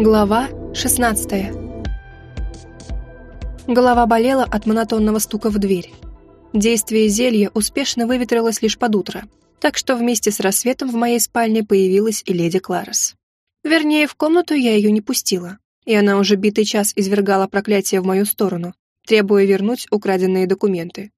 Глава 16 Голова болела от монотонного стука в дверь. Действие зелья успешно выветрилось лишь под утро, так что вместе с рассветом в моей спальне появилась и леди Кларес. Вернее, в комнату я ее не пустила, и она уже битый час извергала проклятие в мою сторону, требуя вернуть украденные документы.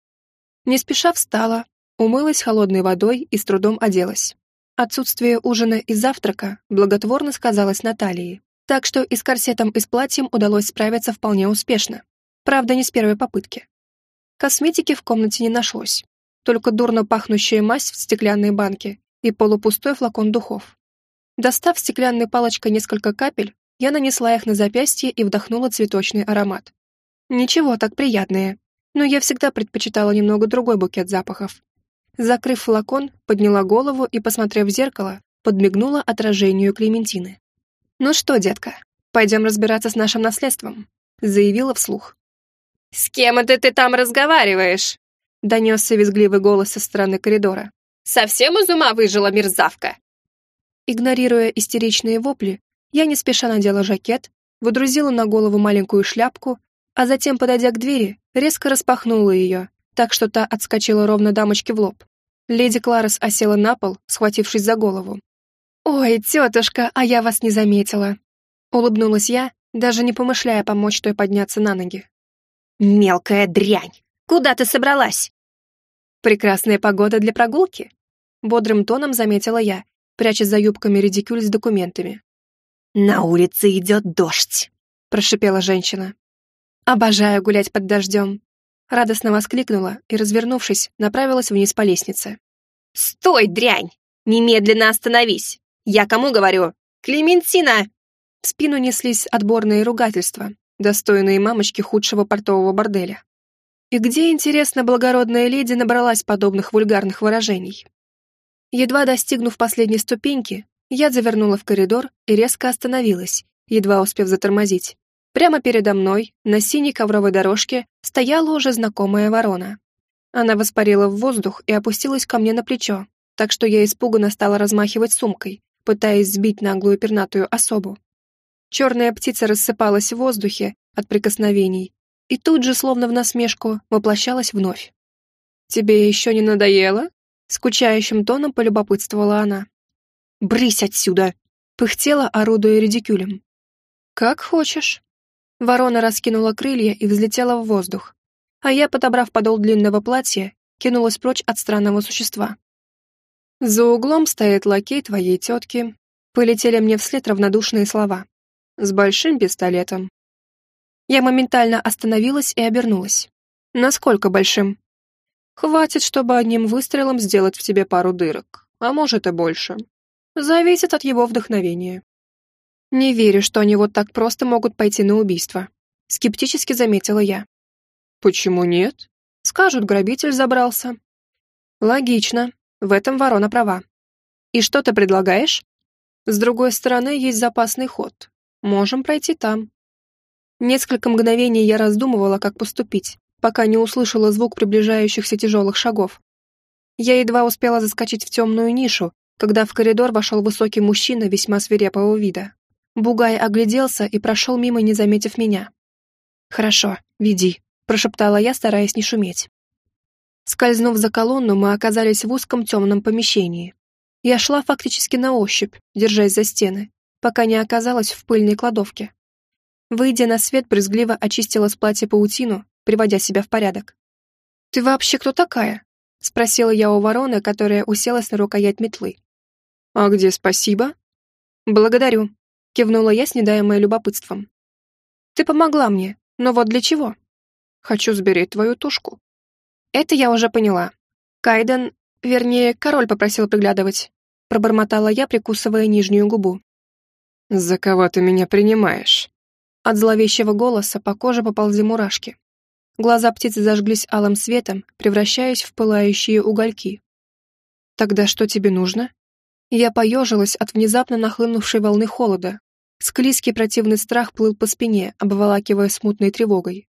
Не спеша встала, умылась холодной водой и с трудом оделась. Отсутствие ужина и завтрака благотворно сказалось Наталье, так что и с корсетом, и с платьем удалось справиться вполне успешно. Правда, не с первой попытки. Косметики в комнате не нашлось. Только дурно пахнущая мазь в стеклянной банке и полупустой флакон духов. Достав стеклянной палочкой несколько капель, я нанесла их на запястье и вдохнула цветочный аромат. Ничего, так приятные. Но я всегда предпочитала немного другой букет запахов. Закрыв флакон, подняла голову и, посмотрев в зеркало, подмигнула отражению Клементины. «Ну что, детка, пойдем разбираться с нашим наследством», заявила вслух. «С кем это ты там разговариваешь?» донесся визгливый голос со стороны коридора. «Совсем из ума выжила мерзавка?» Игнорируя истеричные вопли, я не спеша надела жакет, выдрузила на голову маленькую шляпку, а затем, подойдя к двери, резко распахнула ее, так что та отскочила ровно дамочке в лоб. Леди Кларес осела на пол, схватившись за голову. «Ой, тетушка, а я вас не заметила!» Улыбнулась я, даже не помышляя помочь той подняться на ноги. «Мелкая дрянь! Куда ты собралась?» «Прекрасная погода для прогулки», — бодрым тоном заметила я, пряча за юбками редикюль с документами. «На улице идет дождь», — прошипела женщина. «Обожаю гулять под дождем», — радостно воскликнула и, развернувшись, направилась вниз по лестнице. «Стой, дрянь! Немедленно остановись! Я кому говорю? Клементина!» В спину неслись отборные ругательства, достойные мамочки худшего портового борделя. И где, интересно, благородная леди набралась подобных вульгарных выражений? Едва достигнув последней ступеньки, я завернула в коридор и резко остановилась, едва успев затормозить. Прямо передо мной, на синей ковровой дорожке, стояла уже знакомая ворона. Она воспарила в воздух и опустилась ко мне на плечо, так что я испуганно стала размахивать сумкой, пытаясь сбить наглую пернатую особу. Черная птица рассыпалась в воздухе от прикосновений и тут же, словно в насмешку, воплощалась вновь. «Тебе еще не надоело?» — скучающим тоном полюбопытствовала она. «Брысь отсюда!» — пыхтела, орудуя редикюлем. «Как хочешь». Ворона раскинула крылья и взлетела в воздух, а я, подобрав подол длинного платья, кинулась прочь от странного существа. За углом стоит лакей твоей тетки. Полетели мне вслед равнодушные слова. С большим пистолетом. Я моментально остановилась и обернулась. Насколько большим? Хватит, чтобы одним выстрелом сделать в тебе пару дырок, а может и больше. Зависит от его вдохновения. Не верю, что они вот так просто могут пойти на убийство. Скептически заметила я. Почему нет? Скажут, грабитель забрался. Логично. В этом ворона права. И что ты предлагаешь? С другой стороны есть запасный ход. Можем пройти там. Несколько мгновений я раздумывала, как поступить, пока не услышала звук приближающихся тяжелых шагов. Я едва успела заскочить в темную нишу, когда в коридор вошел высокий мужчина весьма свирепого вида. Бугай огляделся и прошел мимо, не заметив меня. «Хорошо, веди», — прошептала я, стараясь не шуметь. Скользнув за колонну, мы оказались в узком темном помещении. Я шла фактически на ощупь, держась за стены, пока не оказалась в пыльной кладовке. Выйдя на свет, брезгливо очистила с платья паутину, приводя себя в порядок. «Ты вообще кто такая?» — спросила я у вороны, которая уселась на рукоять метлы. «А где спасибо?» «Благодарю», — кивнула я с недаемой любопытством. «Ты помогла мне, но вот для чего?» «Хочу сберечь твою тушку», это я уже поняла. Кайден, вернее, король попросил приглядывать. Пробормотала я, прикусывая нижнюю губу. «За кого ты меня принимаешь?» От зловещего голоса по коже поползли мурашки. Глаза птицы зажглись алым светом, превращаясь в пылающие угольки. «Тогда что тебе нужно?» Я поежилась от внезапно нахлынувшей волны холода. Склизкий противный страх плыл по спине, обволакивая смутной тревогой.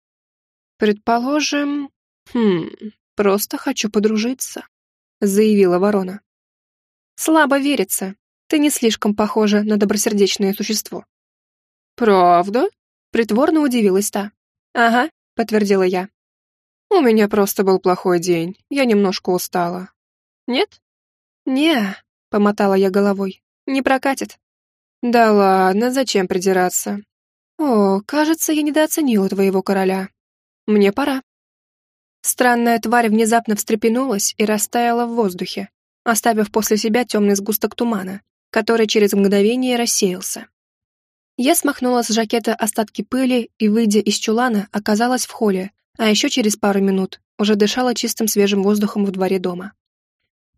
«Предположим, «Хм, просто хочу подружиться», — заявила ворона. «Слабо верится. Ты не слишком похожа на добросердечное существо». «Правда?» — притворно удивилась та. «Ага», — подтвердила я. «У меня просто был плохой день, я немножко устала». «Нет?» «Не», — помотала я головой, — «не прокатит». «Да ладно, зачем придираться?» «О, кажется, я недооценила твоего короля. Мне пора». Странная тварь внезапно встрепенулась и растаяла в воздухе, оставив после себя темный сгусток тумана, который через мгновение рассеялся. Я смахнула с жакета остатки пыли и, выйдя из чулана, оказалась в холле, а еще через пару минут уже дышала чистым свежим воздухом в дворе дома.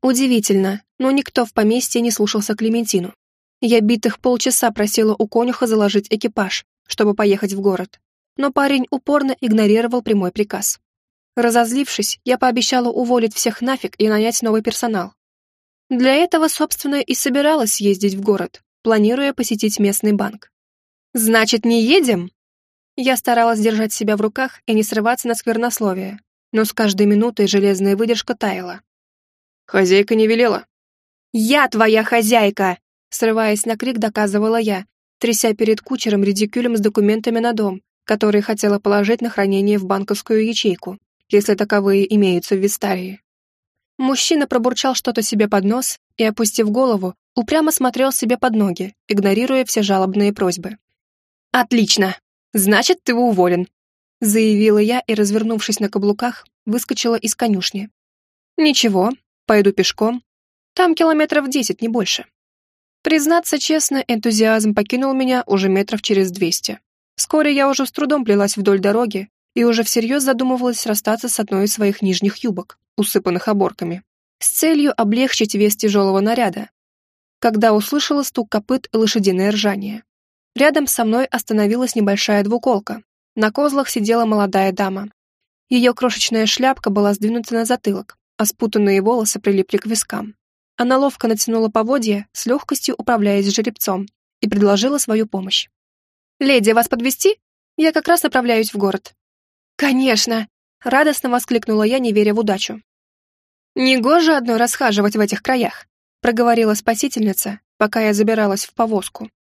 Удивительно, но никто в поместье не слушался Клементину. Я битых полчаса просила у конюха заложить экипаж, чтобы поехать в город, но парень упорно игнорировал прямой приказ. Разозлившись, я пообещала уволить всех нафиг и нанять новый персонал. Для этого, собственно, и собиралась ездить в город, планируя посетить местный банк. «Значит, не едем?» Я старалась держать себя в руках и не срываться на сквернословие, но с каждой минутой железная выдержка таяла. «Хозяйка не велела». «Я твоя хозяйка!» Срываясь на крик, доказывала я, тряся перед кучером редикюлем с документами на дом, который хотела положить на хранение в банковскую ячейку, если таковые имеются в Вистарии. Мужчина пробурчал что-то себе под нос и, опустив голову, упрямо смотрел себе под ноги, игнорируя все жалобные просьбы. «Отлично! Значит, ты уволен!» заявила я и, развернувшись на каблуках, выскочила из конюшни. «Ничего, пойду пешком. Там километров десять, не больше». Признаться честно, энтузиазм покинул меня уже метров через двести. Вскоре я уже с трудом плелась вдоль дороги и уже всерьез задумывалась расстаться с одной из своих нижних юбок, усыпанных оборками, с целью облегчить вес тяжелого наряда, когда услышала стук копыт и лошадиное ржание. Рядом со мной остановилась небольшая двуколка. На козлах сидела молодая дама. Ее крошечная шляпка была сдвинута на затылок, а спутанные волосы прилипли к вискам. Она ловко натянула поводья, с легкостью управляясь жеребцом, и предложила свою помощь. «Леди, вас подвести? Я как раз направляюсь в город». «Конечно!» — радостно воскликнула я, не веря в удачу. «Негоже одной расхаживать в этих краях», — проговорила спасительница, пока я забиралась в повозку.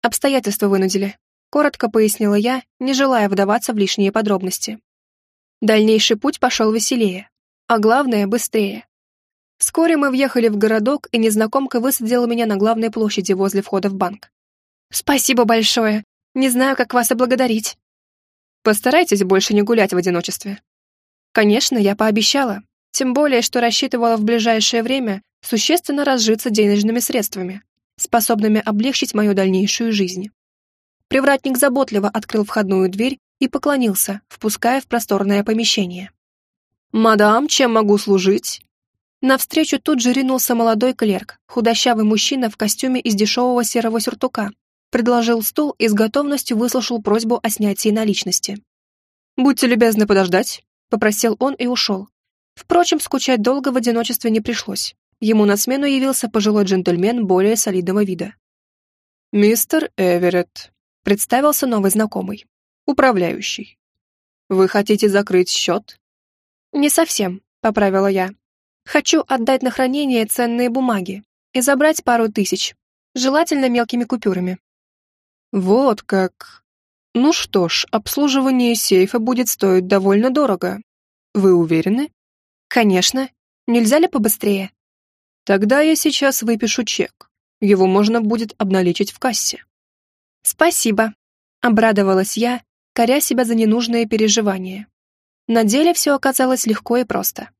Обстоятельства вынудили. Коротко пояснила я, не желая вдаваться в лишние подробности. Дальнейший путь пошел веселее, а главное — быстрее. Вскоре мы въехали в городок, и незнакомка высадила меня на главной площади возле входа в банк. «Спасибо большое! Не знаю, как вас облагодарить!» «Постарайтесь больше не гулять в одиночестве». Конечно, я пообещала, тем более, что рассчитывала в ближайшее время существенно разжиться денежными средствами, способными облегчить мою дальнейшую жизнь. Привратник заботливо открыл входную дверь и поклонился, впуская в просторное помещение. «Мадам, чем могу служить?» Навстречу тут же ринулся молодой клерк, худощавый мужчина в костюме из дешевого серого сюртука, предложил стол и с готовностью выслушал просьбу о снятии наличности. «Будьте любезны подождать», — попросил он и ушел. Впрочем, скучать долго в одиночестве не пришлось. Ему на смену явился пожилой джентльмен более солидного вида. «Мистер Эверетт», — представился новый знакомый. «Управляющий. Вы хотите закрыть счет?» «Не совсем», — поправила я. «Хочу отдать на хранение ценные бумаги и забрать пару тысяч, желательно мелкими купюрами». «Вот как. Ну что ж, обслуживание сейфа будет стоить довольно дорого. Вы уверены?» «Конечно. Нельзя ли побыстрее?» Тогда я сейчас выпишу чек. Его можно будет обналичить в кассе. Спасибо, обрадовалась я, коря себя за ненужные переживания. На деле все оказалось легко и просто.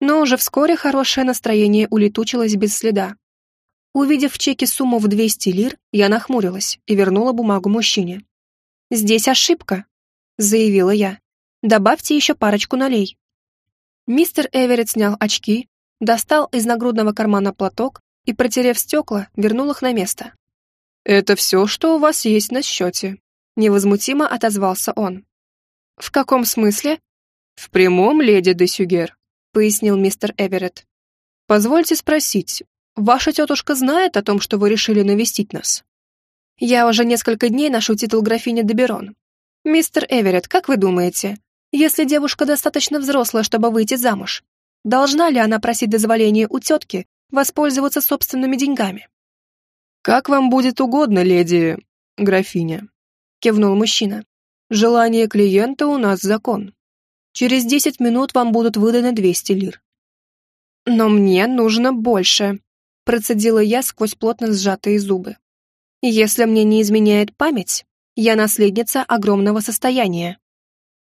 Но уже вскоре хорошее настроение улетучилось без следа. Увидев в чеке сумму в 200 лир, я нахмурилась и вернула бумагу мужчине. «Здесь ошибка», — заявила я. «Добавьте еще парочку налей». Мистер Эверетт снял очки, достал из нагрудного кармана платок и, протерев стекла, вернул их на место. «Это все, что у вас есть на счете», — невозмутимо отозвался он. «В каком смысле?» «В прямом, леди де Сюгер», — пояснил мистер Эверетт. «Позвольте спросить, ваша тетушка знает о том, что вы решили навестить нас?» «Я уже несколько дней ношу титул графини Деберон. Мистер Эверетт, как вы думаете, если девушка достаточно взрослая, чтобы выйти замуж, Должна ли она просить дозволения у тетки воспользоваться собственными деньгами? «Как вам будет угодно, леди...» графиня», — кивнул мужчина. «Желание клиента у нас закон. Через десять минут вам будут выданы двести лир». «Но мне нужно больше», — процедила я сквозь плотно сжатые зубы. «Если мне не изменяет память, я наследница огромного состояния».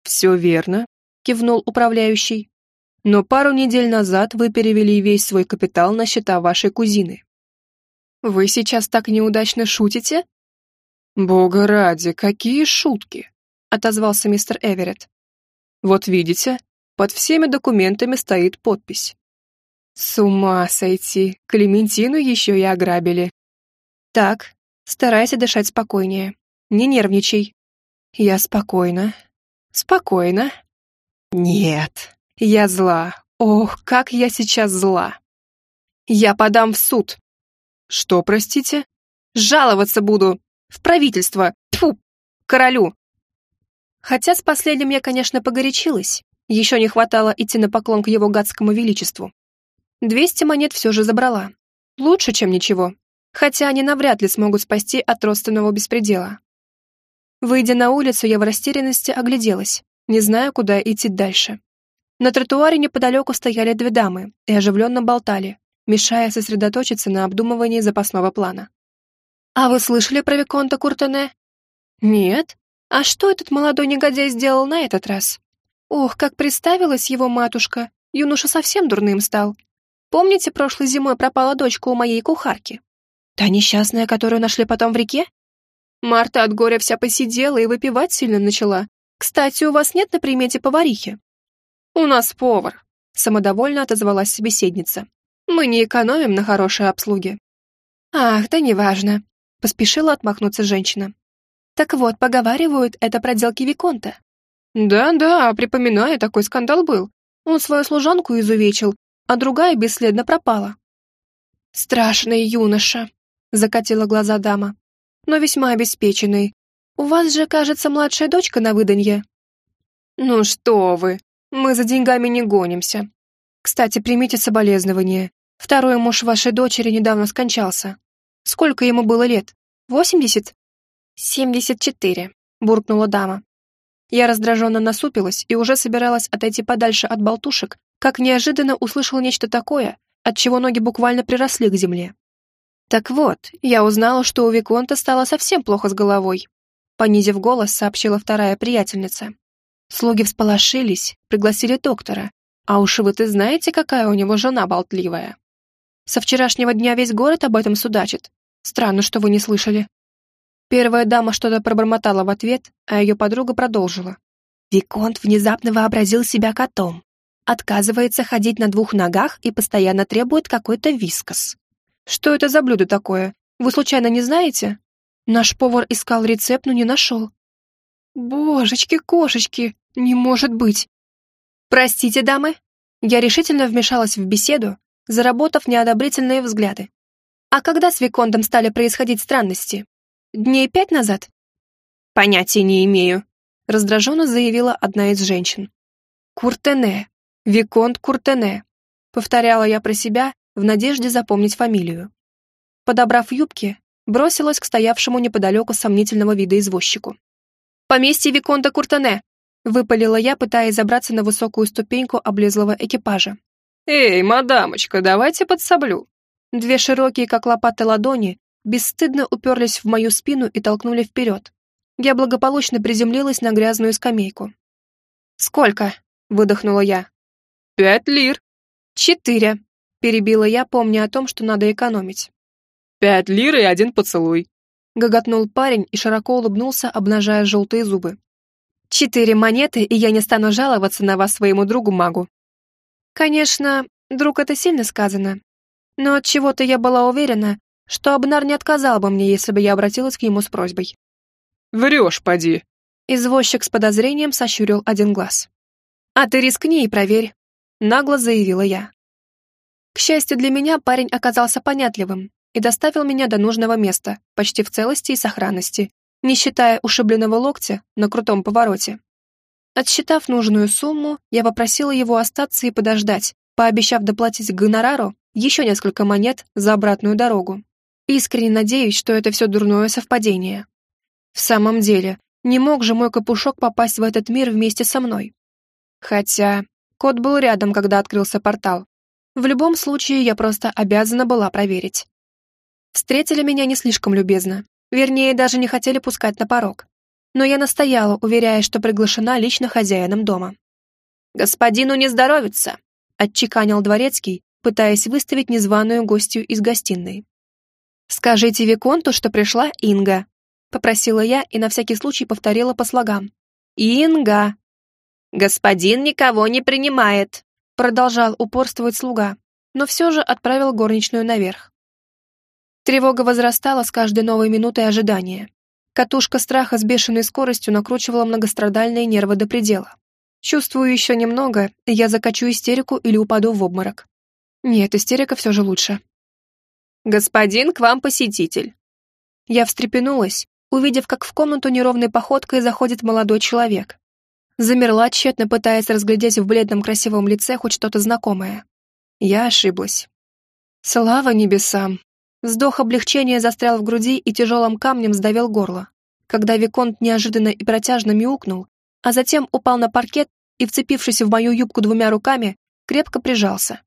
«Все верно», — кивнул управляющий. «Но пару недель назад вы перевели весь свой капитал на счета вашей кузины. Вы сейчас так неудачно шутите? Бога ради, какие шутки, отозвался мистер Эверетт. Вот видите, под всеми документами стоит подпись. С ума сойти, Клементину еще и ограбили. Так, старайся дышать спокойнее. Не нервничай. Я спокойна. Спокойно. Нет, я зла. Ох, как я сейчас зла. Я подам в суд. «Что, простите?» «Жаловаться буду! В правительство! Тьфу! Королю!» Хотя с последним я, конечно, погорячилась. Еще не хватало идти на поклон к его гадскому величеству. Двести монет все же забрала. Лучше, чем ничего. Хотя они навряд ли смогут спасти от родственного беспредела. Выйдя на улицу, я в растерянности огляделась, не зная, куда идти дальше. На тротуаре неподалеку стояли две дамы и оживленно болтали, мешая сосредоточиться на обдумывании запасного плана. «А вы слышали про Виконта Куртене?» «Нет. А что этот молодой негодяй сделал на этот раз? Ох, как представилась его матушка, юноша совсем дурным стал. Помните, прошлой зимой пропала дочка у моей кухарки? Та несчастная, которую нашли потом в реке? Марта от горя вся посидела и выпивать сильно начала. Кстати, у вас нет на примете поварихи?» «У нас повар», — самодовольно отозвалась собеседница. Мы не экономим на хорошей обслуге». «Ах, да неважно», — поспешила отмахнуться женщина. «Так вот, поговаривают, это проделки Виконта». «Да-да, припоминаю, такой скандал был. Он свою служанку изувечил, а другая бесследно пропала». «Страшный юноша», — закатила глаза дама, «но весьма обеспеченный. У вас же, кажется, младшая дочка на выданье». «Ну что вы, мы за деньгами не гонимся. Кстати, примите соболезнования. Второй муж вашей дочери недавно скончался. Сколько ему было лет? Восемьдесят?» «Семьдесят четыре», — буркнула дама. Я раздраженно насупилась и уже собиралась отойти подальше от болтушек, как неожиданно услышал нечто такое, от чего ноги буквально приросли к земле. Так вот, я узнала, что у Виконта стало совсем плохо с головой. Понизив голос, сообщила вторая приятельница. Слуги всполошились, пригласили доктора. А уж вы-то знаете, какая у него жена болтливая. Со вчерашнего дня весь город об этом судачит. Странно, что вы не слышали». Первая дама что-то пробормотала в ответ, а ее подруга продолжила. Виконт внезапно вообразил себя котом. Отказывается ходить на двух ногах и постоянно требует какой-то вискос. Что это за блюдо такое? Вы случайно не знаете? Наш повар искал рецепт, но не нашел. Божечки-кошечки, не может быть. Простите, дамы. Я решительно вмешалась в беседу, заработав неодобрительные взгляды. А когда с Виконтом стали происходить странности? Дней пять назад? Понятия не имею, раздраженно заявила одна из женщин. Куртене, Виконт Куртене, повторяла я про себя в надежде запомнить фамилию. Подобрав юбки, бросилась к стоявшему неподалеку сомнительного вида извозчику. «Поместье Виконта Куртене!» — выпалила я, пытаясь забраться на высокую ступеньку облезлого экипажа. «Эй, мадамочка, давайте подсоблю». Две широкие, как лопаты ладони, бесстыдно уперлись в мою спину и толкнули вперед. Я благополучно приземлилась на грязную скамейку. «Сколько?» — выдохнула я. «Пять лир». «Четыре», — перебила я, помня о том, что надо экономить. «Пять лир и один поцелуй», — гоготнул парень и широко улыбнулся, обнажая желтые зубы. «Четыре монеты, и я не стану жаловаться на вас своему другу-магу». Конечно, друг, это сильно сказано. Но от чего то я была уверена, что Абнар не отказал бы мне, если бы я обратилась к нему с просьбой. «Врешь, поди!» Извозчик с подозрением сощурил один глаз. «А ты рискни и проверь», — нагло заявила я. К счастью для меня, парень оказался понятливым и доставил меня до нужного места, почти в целости и сохранности, не считая ушибленного локтя на крутом повороте. Отсчитав нужную сумму, я попросила его остаться и подождать, пообещав доплатить гонорару еще несколько монет за обратную дорогу. Искренне надеюсь, что это все дурное совпадение. В самом деле, не мог же мой капушок попасть в этот мир вместе со мной. Хотя кот был рядом, когда открылся портал. В любом случае, я просто обязана была проверить. Встретили меня не слишком любезно. Вернее, даже не хотели пускать на порог. Но я настояла, уверяя, что приглашена лично хозяином дома. «Господину не здоровится», — отчеканил дворецкий, пытаясь выставить незваную гостью из гостиной. «Скажите Виконту, что пришла Инга», — попросила я и на всякий случай повторила по слогам. «Инга!» «Господин никого не принимает», — продолжал упорствовать слуга, но все же отправил горничную наверх. Тревога возрастала с каждой новой минутой ожидания. Катушка страха с бешеной скоростью накручивала многострадальные нервы до предела. Чувствую еще немного, и я закачу истерику или упаду в обморок. Нет, истерика все же лучше. «Господин, к вам посетитель». Я встрепенулась, увидев, как в комнату неровной походкой заходит молодой человек. Замерла, тщетно пытаясь разглядеть в бледном красивом лице хоть что-то знакомое. Я ошиблась. Слава небесам! Вздох облегчения застрял в груди и тяжелым камнем сдавил горло, когда Виконт неожиданно и протяжно мяукнул, а затем упал на паркет и, вцепившись в мою юбку двумя руками, крепко прижался.